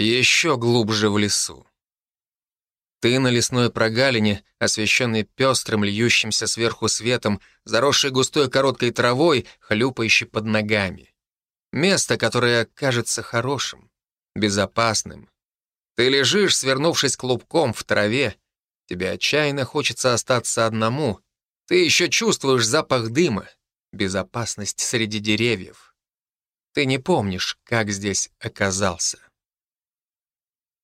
еще глубже в лесу. Ты на лесной прогалине, освещенной пестрым, льющимся сверху светом, заросшей густой короткой травой, хлюпающей под ногами. Место, которое кажется хорошим, безопасным. Ты лежишь, свернувшись клубком в траве. Тебе отчаянно хочется остаться одному. Ты еще чувствуешь запах дыма, безопасность среди деревьев. Ты не помнишь, как здесь оказался.